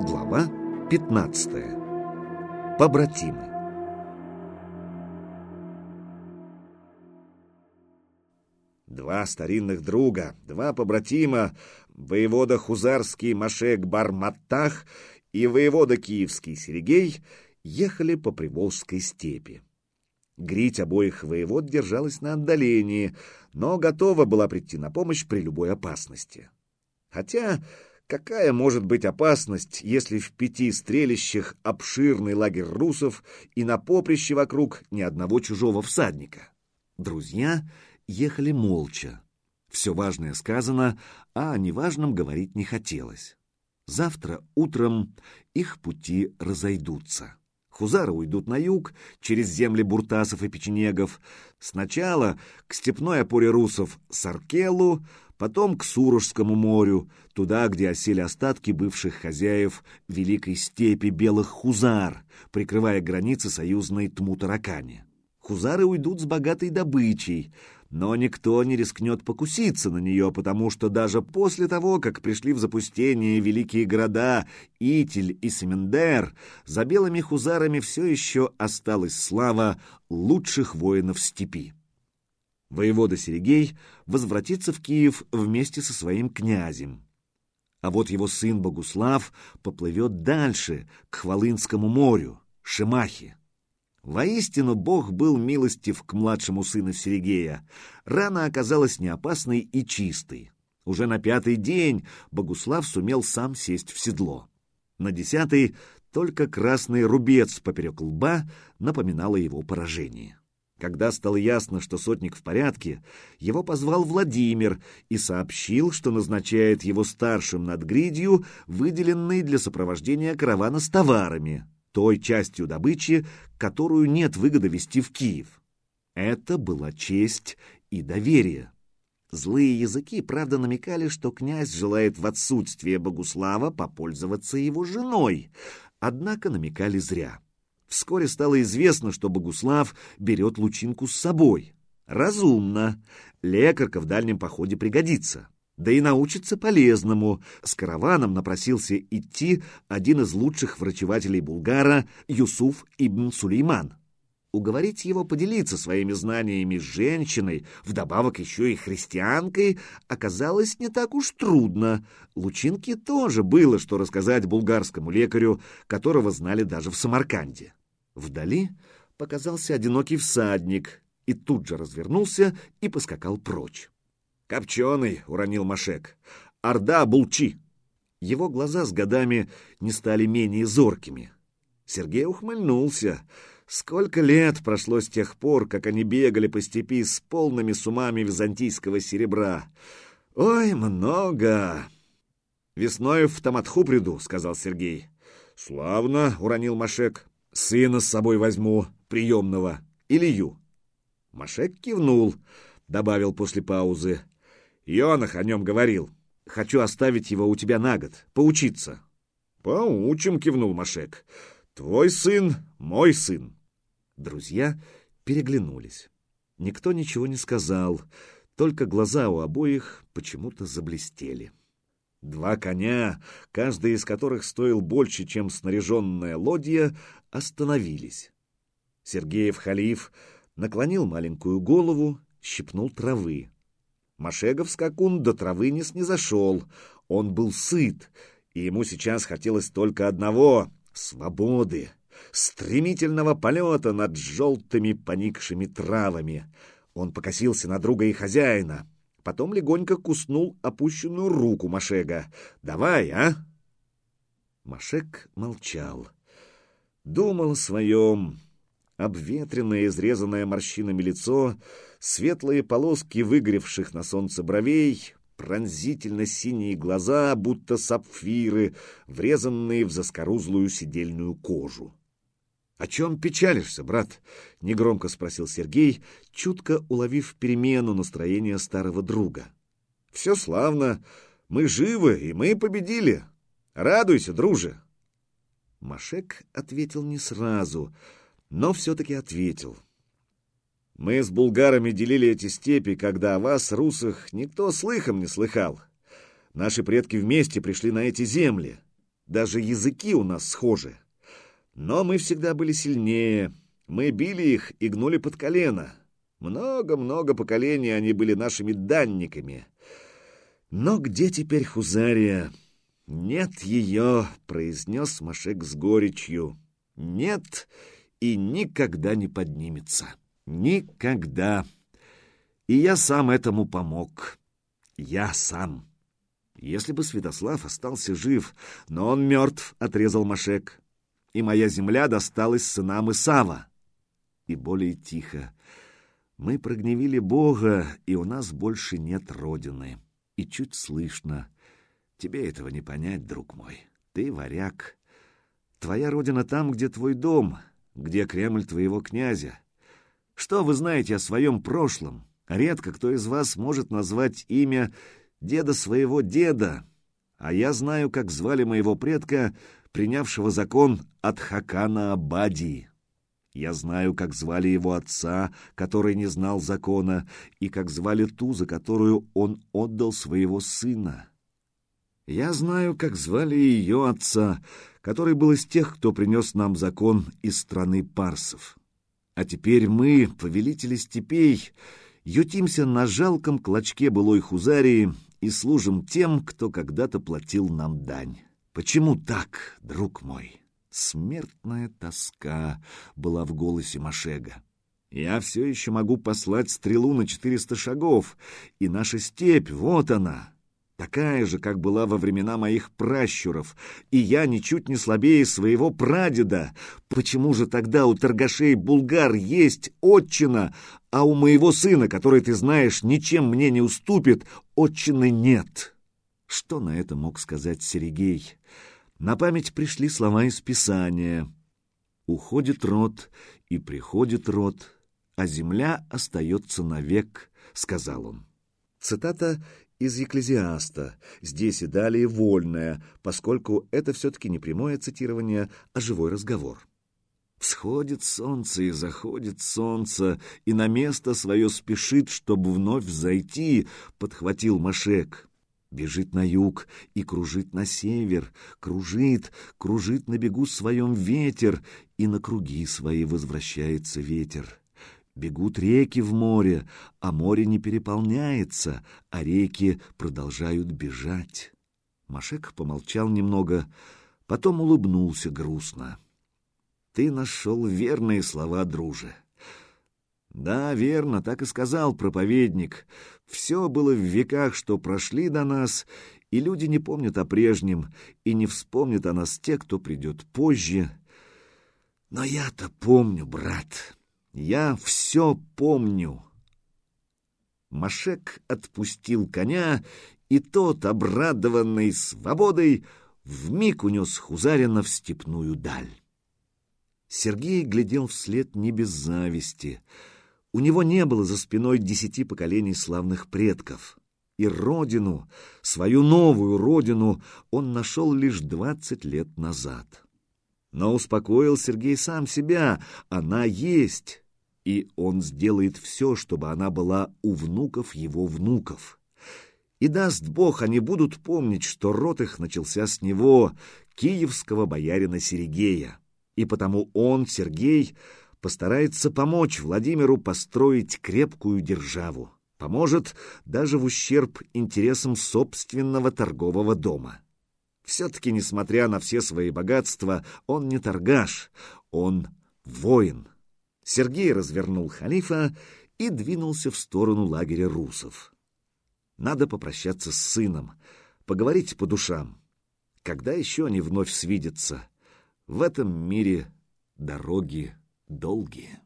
Глава 15. Побратимы. Два старинных друга, два побратима, воевода Хузарский Машек Барматтах и воевода Киевский Серегей, ехали по Приволжской степи. Грить обоих воевод держалась на отдалении, но готова была прийти на помощь при любой опасности. Хотя какая может быть опасность, если в пяти стрелищах обширный лагерь русов и на поприще вокруг ни одного чужого всадника? Друзья ехали молча. Все важное сказано, а о неважном говорить не хотелось. Завтра утром их пути разойдутся. Хузары уйдут на юг, через земли буртасов и печенегов. Сначала к степной опоре русов Саркелу, потом к Сурожскому морю, туда, где осели остатки бывших хозяев Великой степи Белых Хузар, прикрывая границы союзной Тмутаракани. Хузары уйдут с богатой добычей, но никто не рискнет покуситься на нее, потому что даже после того, как пришли в запустение великие города Итиль и Семендер, за белыми хузарами все еще осталась слава лучших воинов степи. Воевода Серегей возвратится в Киев вместе со своим князем. А вот его сын Богуслав поплывет дальше, к Хвалынскому морю, Шимахе. Воистину, Бог был милостив к младшему сыну Сергея. Рана оказалась неопасной и чистой. Уже на пятый день Богуслав сумел сам сесть в седло. На десятый только красный рубец поперек лба напоминал о его поражении. Когда стало ясно, что сотник в порядке, его позвал Владимир и сообщил, что назначает его старшим над гридью, выделенный для сопровождения каравана с товарами той частью добычи, которую нет выгоды вести в Киев. Это была честь и доверие. Злые языки, правда, намекали, что князь желает в отсутствие Богуслава попользоваться его женой, однако намекали зря. Вскоре стало известно, что Богуслав берет лучинку с собой. Разумно. Лекарка в дальнем походе пригодится да и научится полезному. С караваном напросился идти один из лучших врачевателей Булгара Юсуф ибн Сулейман. Уговорить его поделиться своими знаниями с женщиной, вдобавок еще и христианкой, оказалось не так уж трудно. Лучинке тоже было, что рассказать булгарскому лекарю, которого знали даже в Самарканде. Вдали показался одинокий всадник и тут же развернулся и поскакал прочь. «Копченый!» — уронил Машек. «Орда Булчи!» Его глаза с годами не стали менее зоркими. Сергей ухмыльнулся. Сколько лет прошло с тех пор, как они бегали по степи с полными сумами византийского серебра. Ой, много! Весной в Таматху приду, — сказал Сергей. Славно, — уронил Машек. Сына с собой возьму, приемного. Илью. Машек кивнул, — добавил после паузы. Йонах о нем говорил. Хочу оставить его у тебя на год, поучиться. Поучим, кивнул Машек. Твой сын — мой сын. Друзья переглянулись. Никто ничего не сказал, только глаза у обоих почему-то заблестели. Два коня, каждый из которых стоил больше, чем снаряженная лодья, остановились. Сергеев халиф наклонил маленькую голову, щипнул травы. Машегов скакун до травы не снизошел. Он был сыт, и ему сейчас хотелось только одного — свободы, стремительного полета над желтыми поникшими травами. Он покосился на друга и хозяина, потом легонько куснул опущенную руку Машега. «Давай, а?» Машек молчал. Думал о своем. Обветренное, изрезанное морщинами лицо — Светлые полоски выгоревших на солнце бровей, пронзительно синие глаза, будто сапфиры, врезанные в заскорузлую сидельную кожу. — О чем печалишься, брат? — негромко спросил Сергей, чутко уловив перемену настроения старого друга. — Все славно. Мы живы, и мы победили. Радуйся, друже. Машек ответил не сразу, но все-таки ответил. Мы с булгарами делили эти степи, когда о вас, русах, никто слыхом не слыхал. Наши предки вместе пришли на эти земли. даже языки у нас схожи. Но мы всегда были сильнее. Мы били их и гнули под колено. Много-много поколений они были нашими данниками. Но где теперь Хузария? Нет ее, произнес Машек с горечью. Нет и никогда не поднимется. Никогда. И я сам этому помог. Я сам. Если бы Святослав остался жив, но он мертв, отрезал Машек, и моя земля досталась сынам Исава. И более тихо. Мы прогневили Бога, и у нас больше нет родины. И чуть слышно. Тебе этого не понять, друг мой. Ты варяг. Твоя родина там, где твой дом, где Кремль твоего князя. Что вы знаете о своем прошлом? Редко кто из вас может назвать имя деда своего деда, а я знаю, как звали моего предка, принявшего закон от Хакана Абадии. Я знаю, как звали его отца, который не знал закона, и как звали ту, за которую он отдал своего сына. Я знаю, как звали ее отца, который был из тех, кто принес нам закон из страны парсов. А теперь мы, повелители степей, ютимся на жалком клочке былой Хузарии и служим тем, кто когда-то платил нам дань. Почему так, друг мой? Смертная тоска была в голосе Машега. Я все еще могу послать стрелу на четыреста шагов, и наша степь, вот она, такая же, как была во времена моих пращуров, и я ничуть не слабее своего прадеда. Почему же тогда у торгашей булгар есть отчина, а у моего сына, который, ты знаешь, ничем мне не уступит, отчины нет?» Что на это мог сказать Серегей? На память пришли слова из Писания. «Уходит род, и приходит род, а земля остается навек», — сказал он. Цитата из Екклезиаста, здесь и далее вольная, поскольку это все-таки не прямое цитирование, а живой разговор. Всходит солнце и заходит солнце, и на место свое спешит, чтобы вновь взойти, — подхватил Машек. Бежит на юг и кружит на север, кружит, кружит на бегу своем ветер, и на круги свои возвращается ветер. Бегут реки в море, а море не переполняется, а реки продолжают бежать. Машек помолчал немного, потом улыбнулся грустно. «Ты нашел верные слова, друже». «Да, верно, так и сказал проповедник. Все было в веках, что прошли до нас, и люди не помнят о прежнем, и не вспомнят о нас те, кто придет позже. Но я-то помню, брат». Я все помню. Машек отпустил коня, и тот, обрадованный свободой, вмиг унес Хузарина в степную даль. Сергей глядел вслед не без зависти. У него не было за спиной десяти поколений славных предков. И родину, свою новую родину, он нашел лишь двадцать лет назад. Но успокоил Сергей сам себя, она есть, и он сделает все, чтобы она была у внуков его внуков. И даст Бог, они будут помнить, что род их начался с него, киевского боярина Сергея, и потому он, Сергей, постарается помочь Владимиру построить крепкую державу, поможет даже в ущерб интересам собственного торгового дома. Все-таки, несмотря на все свои богатства, он не торгаш, он воин. Сергей развернул халифа и двинулся в сторону лагеря русов. Надо попрощаться с сыном, поговорить по душам. Когда еще они вновь свидятся? В этом мире дороги долгие.